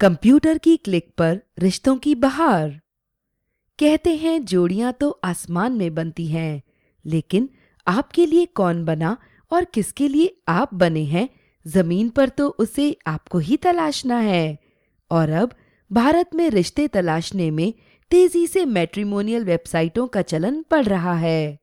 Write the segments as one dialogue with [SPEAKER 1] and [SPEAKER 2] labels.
[SPEAKER 1] Computer की click पर रिश्तों की बहार। कहते हैं, जोड़ियाँ तो आसमान में बनती हैं, लेकिन आपके लिए कौन बना और किसके लिए आप बने हैं? ज़मीन पर तो उसे आपको ही तलाशना है। और अब भारत में रिश्ते तलाशने में तेज़ी से मैट्रिमोनियल वेबसाइटों का चलन बढ़ रहा है।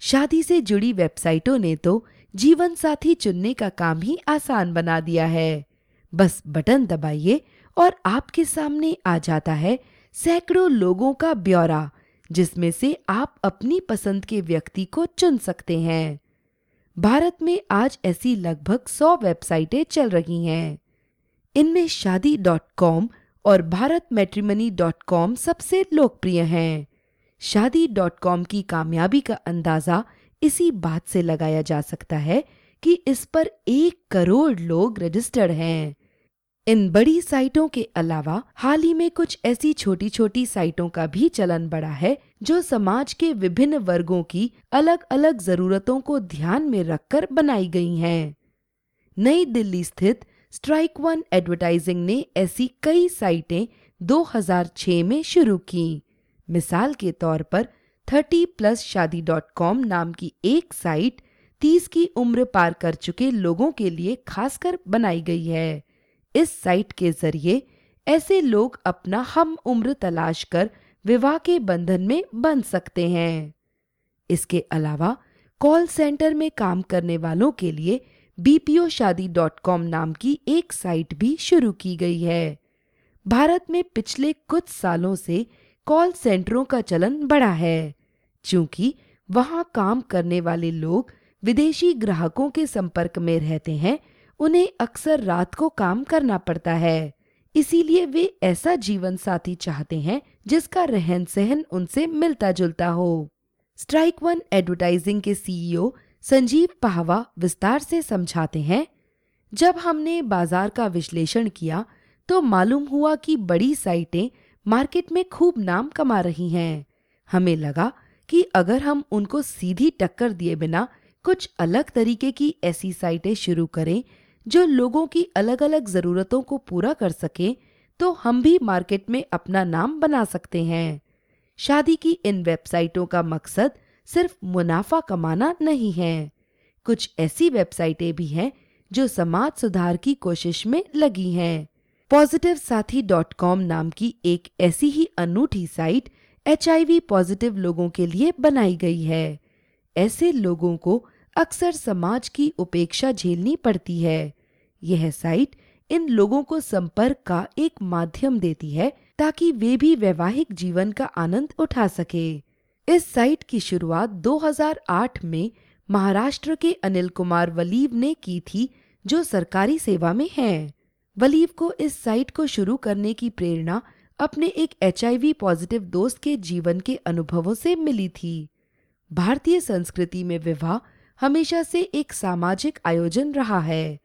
[SPEAKER 1] शादी से जुड़ी वेबसाइटों ने तो जीवन साथी चुनने का काम ही आसान बना दिया है। बस बटन दबाइए और आपके सामने आ जाता है सैकड़ों लोगों का ब्यौरा, जिसमें से आप अपनी पसंद के व्यक्ति को चुन सकते हैं। भारत में आज ऐसी लगभग सौ वेबसाइटें चल रही हैं। इनमें शादी डॉट कॉम और भारत मैट्रिमनी डॉट कॉम सबसे लोकप्रिय हैं। शादी डॉट कॉम की कामयाबी का अंदाज़ा इसी बात से लगाया जा सकता है कि इस पर एक करोड़ लोग रजिस्टर्ड हैं। इन बड़ी साइटों के अलावा हाल ही में कुछ ऐसी छोटी छोटी साइटों का भी चलन बढ़ा है, जो समाज के विभिन्न वर्गों की अलग अलग जरूरतों को ध्यान में रखकर बनाई गई हैं। नई दिल्ली स्थित स्ट्राइक वन एडवर्टाइजिंग ने ऐसी कई साइटें 2006 में शुरू की मिसाल के तौर पर 30 प्लस शादी डॉट कॉम नाम की एक साइट 30 की उम्र पार कर चुके लोगों के लिए खासकर बनाई गई है इस साइट के ज़रिए ऐसे लोग अपना हम उम्र तलाश कर विवाह के बंधन में बन सकते हैं। इसके अलावा कॉल सेंटर में काम करने वालों के लिए बीपीओ शादी डॉट कॉम नाम की एक साइट भी शुरू की गई है। भारत में पिछले कुछ सालों से कॉल सेंटरों का चलन बढ़ा है क्योंकि वहाँ काम करने वाले लोग विदेशी ग्राहकों के संपर्क में रहते हैं उन्हें अक्सर रात को काम करना पड़ता है। इसीलिए वे ऐसा जीवन साथी चाहते हैं, जिसका रहन सहन उनसे मिलता जुलता हो। स्ट्राइक वन एडवर्टाइजिंग के सीईओ संजीव पाहवा विस्तार से समझाते हैं, जब हमने बाज़ार का विश्लेषण किया तो मालूम हुआ कि बड़ी साइटें मार्केट में खूब नाम कमा रही हैं। हमें लगा कि अगर हम उनको सीधी टक्कर दिए बिना कुछ अलग तरीके की ऐसी साइटें शुरू करें जो लोगों की अलग अलग ज़रूरतों को पूरा कर सके तो हम भी मार्केट में अपना नाम बना सकते हैं। शादी की इन वेबसाइटों का मकसद सिर्फ़ मुनाफा कमाना नहीं है। कुछ ऐसी वेबसाइटें भी हैं, जो समाज सुधार की कोशिश में लगी हैं। पॉजिटिव साथी डॉट कॉम नाम की एक ऐसी ही अनूठी साइट एचआईवी पॉजिटिव लोगों के लिए बनाई गई है। ऐसे लोगों को अक्सर समाज की उपेक्षा झेलनी पड़ती है। यह साइट इन लोगों को संपर्क का एक माध्यम देती है ताकि वे भी वैवाहिक जीवन का आनंद उठा सके। इस साइट की शुरुआत 2008 में महाराष्ट्र के अनिल कुमार वलीव ने की थी, जो सरकारी सेवा में हैं। वलीव को इस साइट को शुरू करने की प्रेरणा अपने एक एचआईवी पॉजिटिव दोस्त के जीवन के अनुभवों से मिली थी। भारतीय संस्कृति में विवाह हमेशा से एक सामाजिक आयोजन रहा है।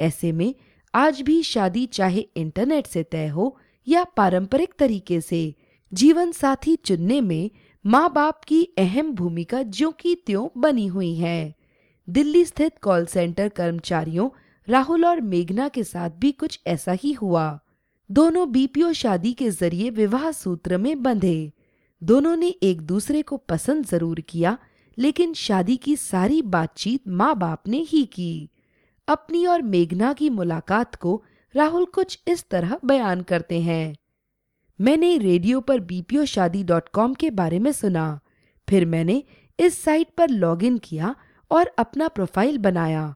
[SPEAKER 1] ऐसे में आज भी शादी चाहे इंटरनेट से तय हो या पारंपरिक तरीके से, जीवन साथी चुनने में माँ बाप की अहम भूमिका ज्यो की त्यों बनी हुई है। दिल्ली स्थित कॉल सेंटर कर्मचारियों राहुल और मेघना के साथ भी कुछ ऐसा ही हुआ। दोनों बीपीओ शादी के ज़रिए विवाह सूत्र में बंधे। दोनों ने एक दूसरे को पसंद ज़रूर किया, लेकिन शादी की सारी बातचीत माँ बाप ने ही की। अपनी और मेघना की मुलाकात को राहुल कुछ इस तरह बयान करते हैं। मैंने रेडियो पर बीपीओ शादी डॉट कॉम के बारे में सुना। फिर मैंने इस साइट पर लॉगिन किया और अपना प्रोफ़ाइल बनाया।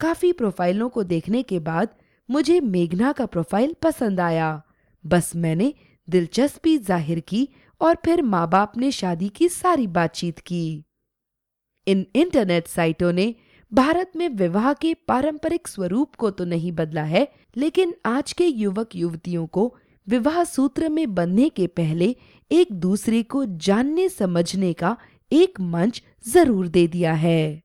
[SPEAKER 1] काफ़ी प्रोफाइलों को देखने के बाद मुझे मेघना का प्रोफ़ाइल पसंद आया। बस मैंने दिलचस्पी ज़ाहिर की और फिर माँ बाप ने शादी की सारी बातचीत की। इन इंटरनेट साइटों ने भारत में विवाह के पारंपरिक स्वरूप को तो नहीं बदला है, लेकिन आज के युवक युवतियों को विवाह सूत्र में बनने के पहले एक दूसरे को जानने समझने का एक मंच ज़रूर दे दिया है।